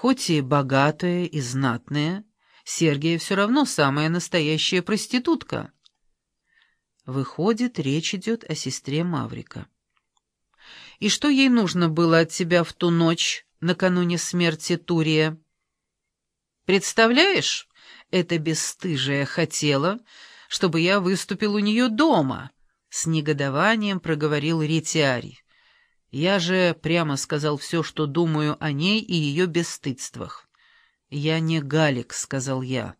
Хоть и богатая и знатная, Сергия все равно самая настоящая проститутка. Выходит, речь идет о сестре Маврика. И что ей нужно было от тебя в ту ночь, накануне смерти Турия? Представляешь, эта бесстыжая хотела, чтобы я выступил у нее дома, — с негодованием проговорил Ретиарий. Я же прямо сказал все, что думаю о ней и ее бесстыдствах. «Я не Галик», — сказал я.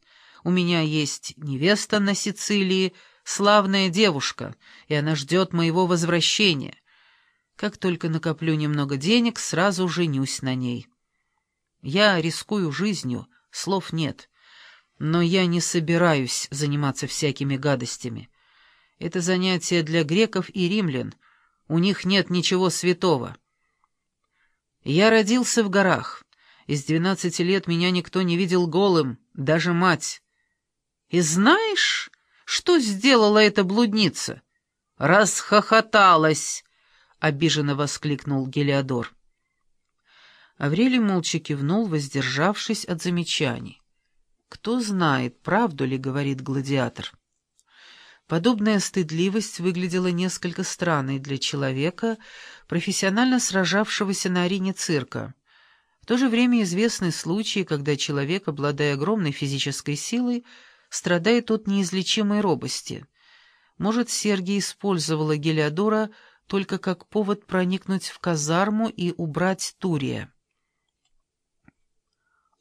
«У меня есть невеста на Сицилии, славная девушка, и она ждет моего возвращения. Как только накоплю немного денег, сразу женюсь на ней. Я рискую жизнью, слов нет, но я не собираюсь заниматься всякими гадостями. Это занятие для греков и римлян, у них нет ничего святого. Я родился в горах». Из двенадцати лет меня никто не видел голым, даже мать. И знаешь, что сделала эта блудница? Расхохоталась, — обиженно воскликнул Гелиодор. Аврелий молча кивнул, воздержавшись от замечаний. «Кто знает, правду ли, — говорит гладиатор». Подобная стыдливость выглядела несколько странной для человека, профессионально сражавшегося на арене цирка. В то же время известны случаи, когда человек, обладая огромной физической силой, страдает от неизлечимой робости. Может, Сергий использовала Гелиодора только как повод проникнуть в казарму и убрать Турия.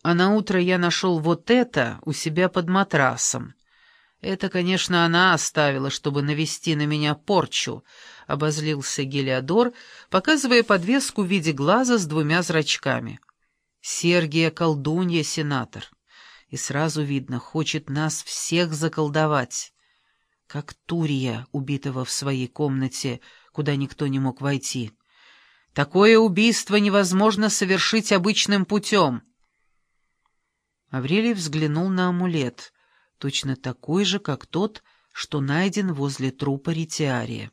А на утро я нашел вот это у себя под матрасом. Это, конечно, она оставила, чтобы навести на меня порчу, — обозлился Гелиодор, показывая подвеску в виде глаза с двумя зрачками. Сергия колдунья, сенатор. И сразу видно, хочет нас всех заколдовать. Как Турия, убитого в своей комнате, куда никто не мог войти. Такое убийство невозможно совершить обычным путем. Аврелий взглянул на амулет, точно такой же, как тот, что найден возле трупа Ритиария.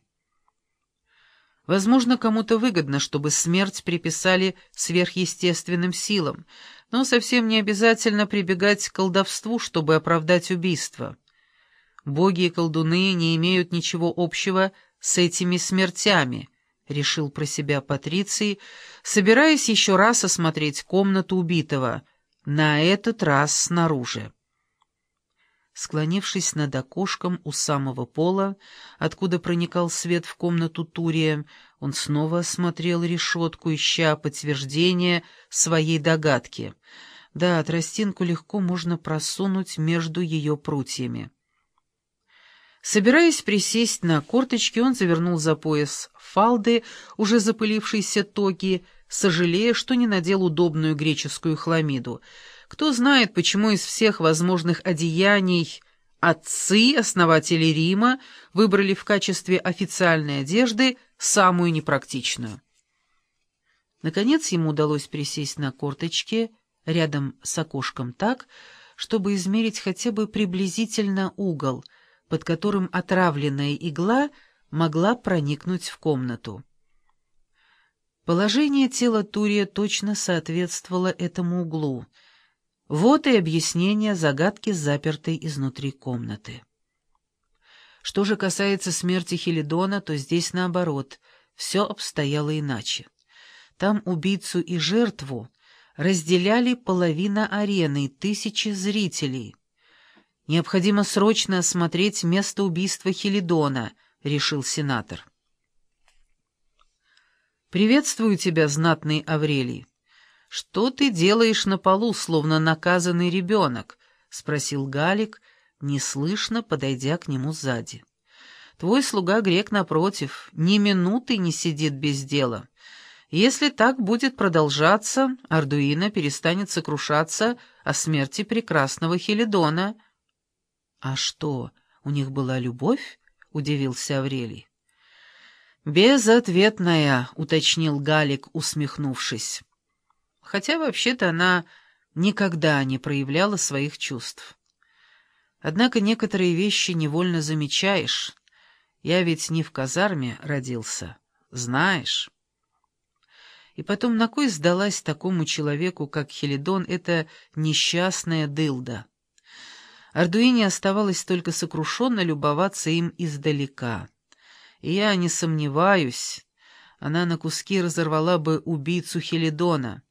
Возможно, кому-то выгодно, чтобы смерть приписали сверхъестественным силам, но совсем не обязательно прибегать к колдовству, чтобы оправдать убийство. Боги и колдуны не имеют ничего общего с этими смертями, — решил про себя Патриций, собираясь еще раз осмотреть комнату убитого, на этот раз снаружи. Склонившись над окошком у самого пола, откуда проникал свет в комнату Турия, он снова осмотрел решетку, ища подтверждение своей догадки. Да, тростинку легко можно просунуть между ее прутьями. Собираясь присесть на корточки, он завернул за пояс фалды, уже запылившейся тоги, сожалея, что не надел удобную греческую хламиду — кто знает, почему из всех возможных одеяний отцы, основатели Рима, выбрали в качестве официальной одежды самую непрактичную. Наконец ему удалось присесть на корточке рядом с окошком так, чтобы измерить хотя бы приблизительно угол, под которым отравленная игла могла проникнуть в комнату. Положение тела Турия точно соответствовало этому углу — вот и объяснение загадки, запертой изнутри комнаты. Что же касается смерти Хелидона, то здесь наоборот, все обстояло иначе. Там убийцу и жертву разделяли половина арены, тысячи зрителей. «Необходимо срочно осмотреть место убийства Хелидона», — решил сенатор. «Приветствую тебя, знатный Аврелий». «Что ты делаешь на полу, словно наказанный ребенок?» — спросил Галик, неслышно подойдя к нему сзади. «Твой слуга грек, напротив, ни минуты не сидит без дела. Если так будет продолжаться, Ардуина перестанет сокрушаться о смерти прекрасного Хелидона». «А что, у них была любовь?» — удивился Аврелий. «Безответная», — уточнил Галик, усмехнувшись хотя вообще-то она никогда не проявляла своих чувств. Однако некоторые вещи невольно замечаешь. Я ведь не в казарме родился, знаешь. И потом, на кой сдалась такому человеку, как Хелидон, эта несчастная дылда? Ардуине оставалось только сокрушенно любоваться им издалека. И я не сомневаюсь, она на куски разорвала бы убийцу Хелидона.